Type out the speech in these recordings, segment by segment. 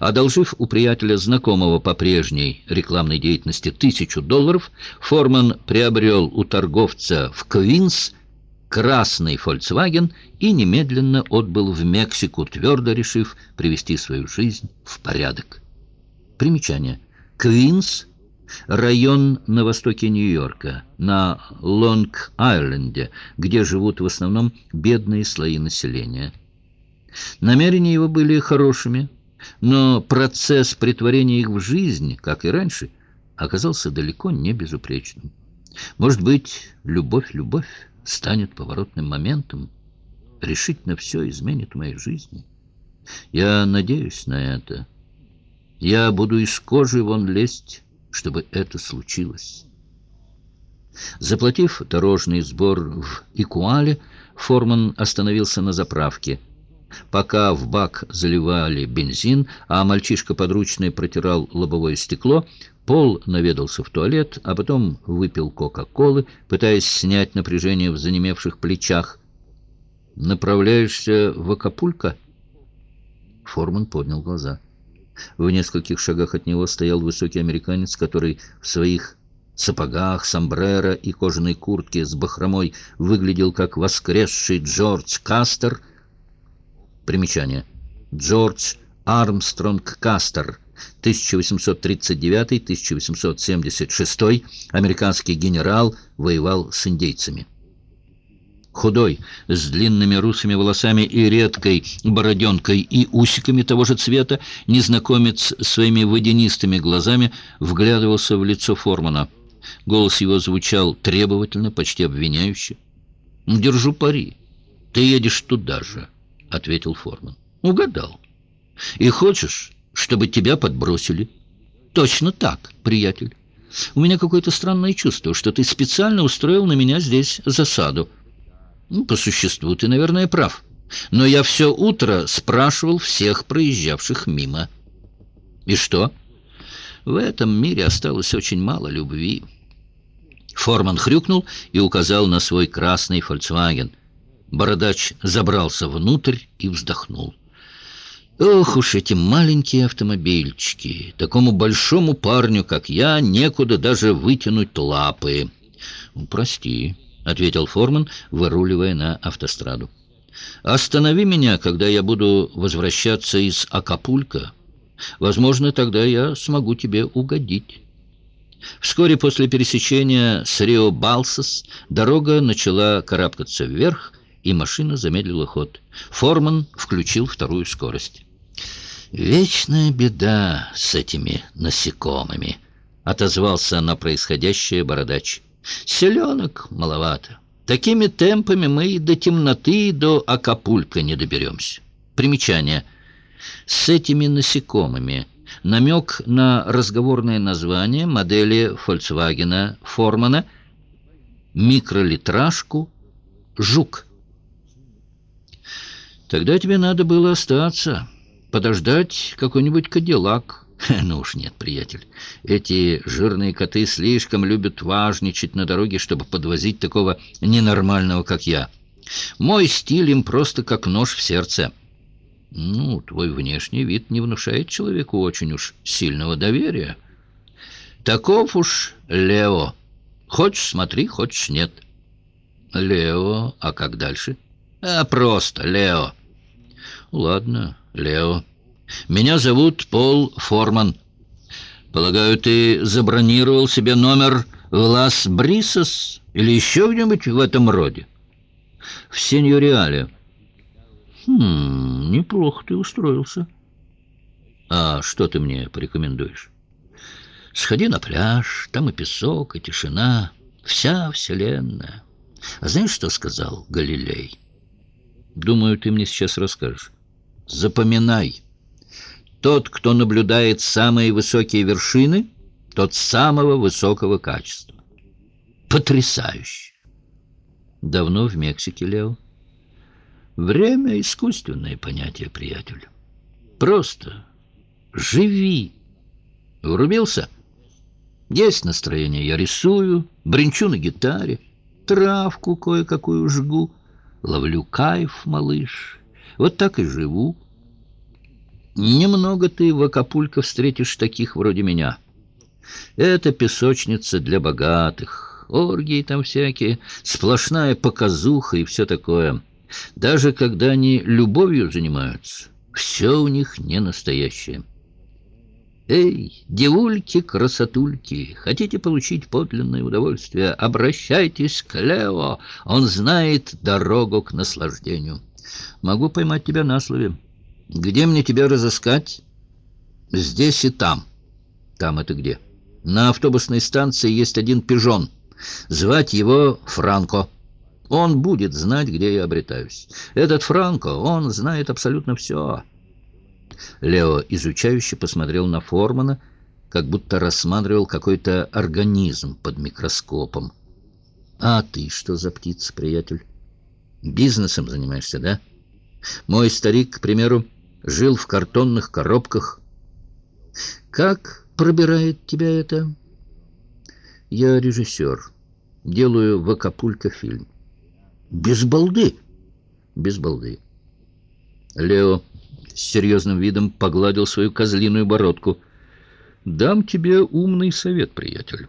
Одолжив у приятеля, знакомого по прежней рекламной деятельности, тысячу долларов, Форман приобрел у торговца в Квинс красный Volkswagen и немедленно отбыл в Мексику, твердо решив привести свою жизнь в порядок. Примечание. Квинс – район на востоке Нью-Йорка, на Лонг-Айленде, где живут в основном бедные слои населения. Намерения его были хорошими, но процесс притворения их в жизнь, как и раньше, оказался далеко не безупречным. Может быть, любовь-любовь станет поворотным моментом, решительно все изменит в моей жизни. Я надеюсь на это. Я буду из кожи вон лезть, чтобы это случилось. Заплатив дорожный сбор в Икуале, Форман остановился на заправке. Пока в бак заливали бензин, а мальчишка подручный протирал лобовое стекло, Пол наведался в туалет, а потом выпил кока-колы, пытаясь снять напряжение в занемевших плечах. «Направляешься в Акапулько?» Форман поднял глаза. В нескольких шагах от него стоял высокий американец, который в своих сапогах, сомбреро и кожаной куртке с бахромой выглядел как воскресший Джордж Кастер. Примечание. Джордж Армстронг Кастер – 1839-1876, американский генерал, воевал с индейцами. Худой, с длинными русыми волосами и редкой бороденкой и усиками того же цвета, незнакомец своими водянистыми глазами вглядывался в лицо Формана. Голос его звучал требовательно, почти обвиняюще. «Держу пари. Ты едешь туда же», — ответил Форман. «Угадал. И хочешь, чтобы тебя подбросили. Точно так, приятель. У меня какое-то странное чувство, что ты специально устроил на меня здесь засаду. Ну, по существу ты, наверное, прав. Но я все утро спрашивал всех проезжавших мимо. И что? В этом мире осталось очень мало любви. Форман хрюкнул и указал на свой красный «Фольксваген». Бородач забрался внутрь и вздохнул. Ох уж эти маленькие автомобильчики. Такому большому парню, как я, некуда даже вытянуть лапы. «Ну, «Прости», — ответил Форман, выруливая на автостраду. «Останови меня, когда я буду возвращаться из Акапулька. Возможно, тогда я смогу тебе угодить». Вскоре после пересечения с Рио-Балсас дорога начала карабкаться вверх, и машина замедлила ход. Форман включил вторую скорость. «Вечная беда с этими насекомыми», — отозвался на происходящее бородач. «Селенок маловато. Такими темпами мы и до темноты, и до Акапулька не доберемся». Примечание. С этими насекомыми намек на разговорное название модели Volkswagen Формана микролитражку «Жук». «Тогда тебе надо было остаться» подождать какой-нибудь кадиллак. Ну уж нет, приятель. Эти жирные коты слишком любят важничать на дороге, чтобы подвозить такого ненормального, как я. Мой стиль им просто как нож в сердце. Ну, твой внешний вид не внушает человеку очень уж сильного доверия. Таков уж Лео. Хочешь смотри, хочешь нет. Лео, а как дальше? А просто Лео. Ладно, Лео. Меня зовут Пол Форман. Полагаю, ты забронировал себе номер в Лас-Брисос или еще где-нибудь в этом роде? В Сеньориале. Хм, неплохо ты устроился. А что ты мне порекомендуешь? Сходи на пляж, там и песок, и тишина, вся вселенная. А знаешь, что сказал Галилей? Думаю, ты мне сейчас расскажешь. Запоминай. Тот, кто наблюдает самые высокие вершины, тот самого высокого качества. Потрясающе! Давно в Мексике, Лео? Время — искусственное понятие, приятель. Просто живи. Врубился? Есть настроение, я рисую, бренчу на гитаре, травку кое-какую жгу, ловлю кайф, малыш. Вот так и живу. Немного ты в Акапулько встретишь таких вроде меня. Это песочница для богатых, оргии там всякие, сплошная показуха и все такое. Даже когда они любовью занимаются, все у них не настоящее. Эй, девульки-красотульки, хотите получить подлинное удовольствие? Обращайтесь к Лео, он знает дорогу к наслаждению. Могу поймать тебя на слове. Где мне тебя разыскать? Здесь и там. Там это где? На автобусной станции есть один пижон. Звать его Франко. Он будет знать, где я обретаюсь. Этот Франко, он знает абсолютно все. Лео изучающе посмотрел на Формана, как будто рассматривал какой-то организм под микроскопом. «А ты что за птица, приятель? Бизнесом занимаешься, да? Мой старик, к примеру, жил в картонных коробках. Как пробирает тебя это?» «Я режиссер. Делаю в Акапулько фильм». «Без балды?» «Без балды». Лео с серьезным видом погладил свою козлиную бородку. «Дам тебе умный совет, приятель.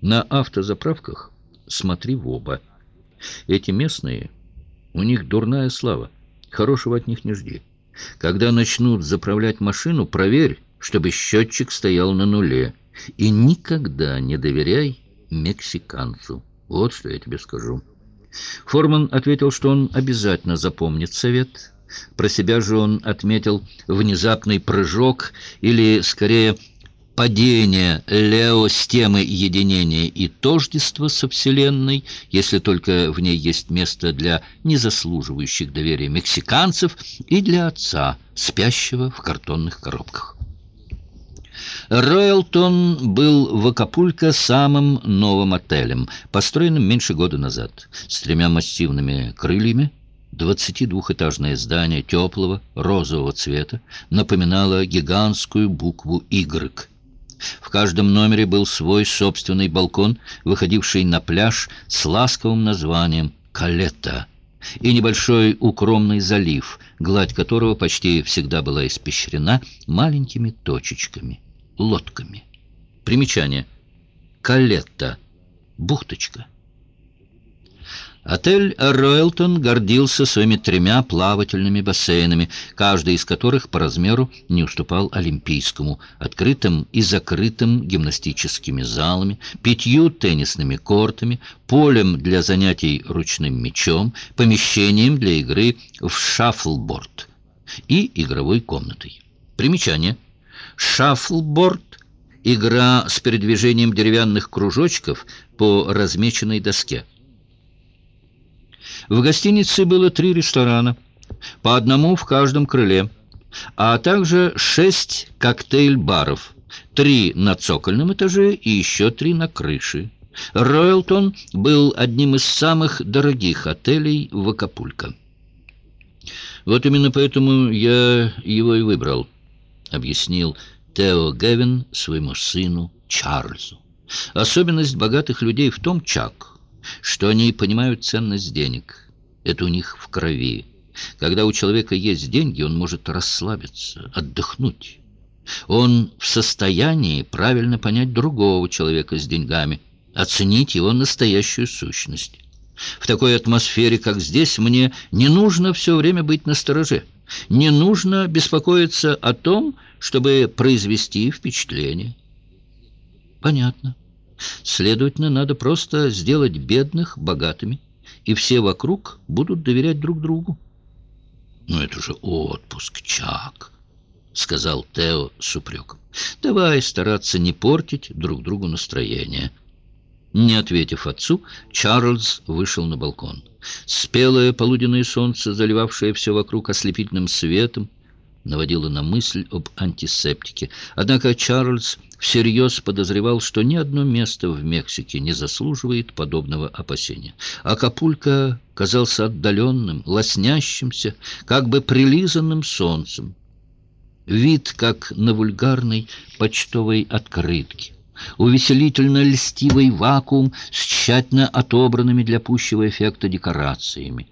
На автозаправках смотри в оба. Эти местные, у них дурная слава. Хорошего от них не жди. Когда начнут заправлять машину, проверь, чтобы счетчик стоял на нуле. И никогда не доверяй мексиканцу. Вот что я тебе скажу». Форман ответил, что он обязательно запомнит совет про себя же он отметил внезапный прыжок, или, скорее, падение Лео с темы единения и тождества со Вселенной, если только в ней есть место для незаслуживающих доверия мексиканцев и для отца, спящего в картонных коробках. Роялтон был в Акапулько самым новым отелем, построенным меньше года назад, с тремя массивными крыльями, Двадцатидвухэтажное здание теплого розового цвета напоминало гигантскую букву «Y». В каждом номере был свой собственный балкон, выходивший на пляж с ласковым названием «Калетта» и небольшой укромный залив, гладь которого почти всегда была испещрена маленькими точечками, лодками. Примечание. Калетта. Бухточка. Отель «Ройлтон» гордился своими тремя плавательными бассейнами, каждый из которых по размеру не уступал олимпийскому, открытым и закрытым гимнастическими залами, пятью теннисными кортами, полем для занятий ручным мячом, помещением для игры в шаффлборд и игровой комнатой. Примечание. Шаффлборд – игра с передвижением деревянных кружочков по размеченной доске. В гостинице было три ресторана, по одному в каждом крыле, а также шесть коктейль-баров, три на цокольном этаже и еще три на крыше. Ройлтон был одним из самых дорогих отелей в Акапулько. «Вот именно поэтому я его и выбрал», — объяснил Тео Гевин своему сыну Чарльзу. «Особенность богатых людей в том, Чак, что они понимают ценность денег. Это у них в крови. Когда у человека есть деньги, он может расслабиться, отдохнуть. Он в состоянии правильно понять другого человека с деньгами, оценить его настоящую сущность. В такой атмосфере, как здесь, мне не нужно все время быть настороже. Не нужно беспокоиться о том, чтобы произвести впечатление. Понятно. Следовательно, надо просто сделать бедных богатыми, и все вокруг будут доверять друг другу. «Ну это же отпуск, Чак!» — сказал Тео с упреком. «Давай стараться не портить друг другу настроение». Не ответив отцу, Чарльз вышел на балкон. Спелое полуденное солнце, заливавшее все вокруг ослепительным светом, наводило на мысль об антисептике. Однако Чарльз всерьез подозревал, что ни одно место в Мексике не заслуживает подобного опасения. Акапулько казался отдаленным, лоснящимся, как бы прилизанным солнцем. Вид, как на вульгарной почтовой открытке. Увеселительно льстивый вакуум с тщательно отобранными для пущего эффекта декорациями.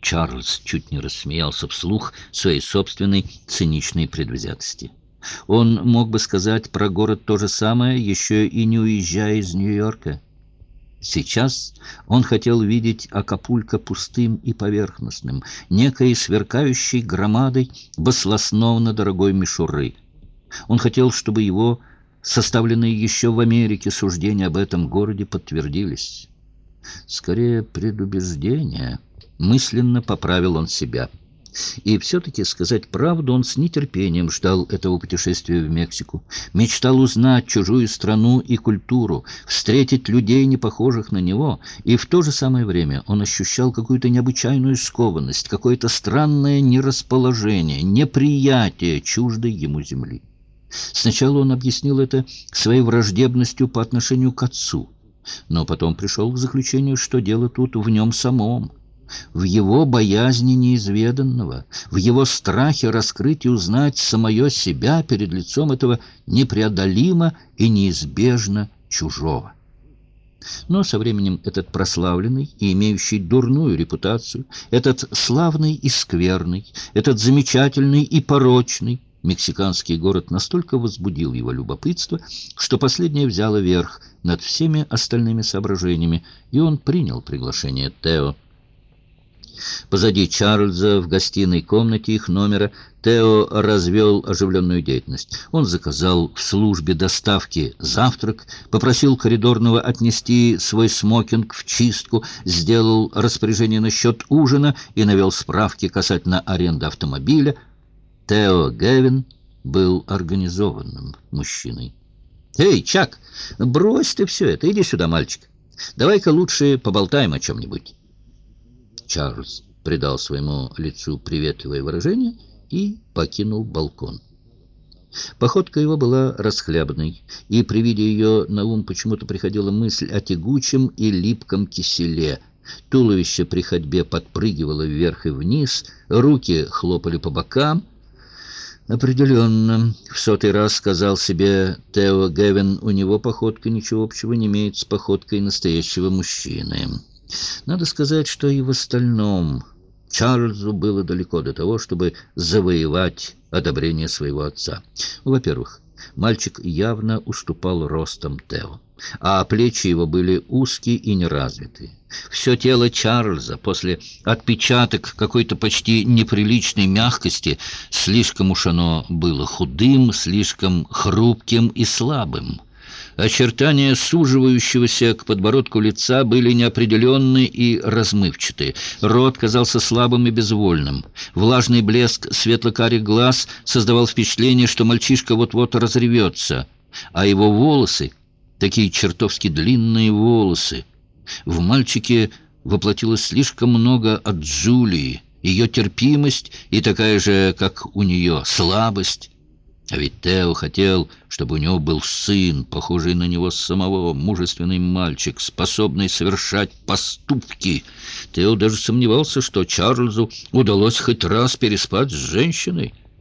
Чарльз чуть не рассмеялся вслух своей собственной циничной предвзятости. Он мог бы сказать про город то же самое, еще и не уезжая из Нью-Йорка. Сейчас он хотел видеть Акапулько пустым и поверхностным, некой сверкающей громадой баслосновно дорогой мишуры. Он хотел, чтобы его составленные еще в Америке суждения об этом городе подтвердились. Скорее, предубеждение. Мысленно поправил он себя. И все-таки, сказать правду, он с нетерпением ждал этого путешествия в Мексику. Мечтал узнать чужую страну и культуру, встретить людей, не похожих на него. И в то же самое время он ощущал какую-то необычайную скованность, какое-то странное нерасположение, неприятие чуждой ему земли. Сначала он объяснил это своей враждебностью по отношению к отцу, но потом пришел к заключению, что дело тут в нем самом, в его боязни неизведанного, в его страхе раскрыть и узнать самое себя перед лицом этого непреодолимо и неизбежно чужого. Но со временем этот прославленный и имеющий дурную репутацию, этот славный и скверный, этот замечательный и порочный, Мексиканский город настолько возбудил его любопытство, что последнее взяло верх над всеми остальными соображениями, и он принял приглашение Тео. Позади Чарльза в гостиной комнате их номера Тео развел оживленную деятельность. Он заказал в службе доставки завтрак, попросил коридорного отнести свой смокинг в чистку, сделал распоряжение насчет ужина и навел справки касательно аренды автомобиля, Тео Гевин был организованным мужчиной. «Эй, Чак, брось ты все это, иди сюда, мальчик. Давай-ка лучше поболтаем о чем-нибудь». Чарльз придал своему лицу приветливое выражение и покинул балкон. Походка его была расхлябной, и при виде ее на ум почему-то приходила мысль о тягучем и липком киселе. Туловище при ходьбе подпрыгивало вверх и вниз, руки хлопали по бокам — «Определенно», — в сотый раз сказал себе Тео Гевин, «у него походка ничего общего не имеет с походкой настоящего мужчины». Надо сказать, что и в остальном Чарльзу было далеко до того, чтобы завоевать одобрение своего отца. Во-первых, мальчик явно уступал ростом Тео а плечи его были узкие и неразвитые. Все тело Чарльза после отпечаток какой-то почти неприличной мягкости слишком уж оно было худым, слишком хрупким и слабым. Очертания суживающегося к подбородку лица были неопределенны и размывчатые. Рот казался слабым и безвольным. Влажный блеск светло-карих глаз создавал впечатление, что мальчишка вот-вот разревется, а его волосы такие чертовски длинные волосы. В мальчике воплотилось слишком много от Джулии, ее терпимость и такая же, как у нее, слабость. А ведь Тео хотел, чтобы у него был сын, похожий на него самого, мужественный мальчик, способный совершать поступки. Тео даже сомневался, что Чарльзу удалось хоть раз переспать с женщиной —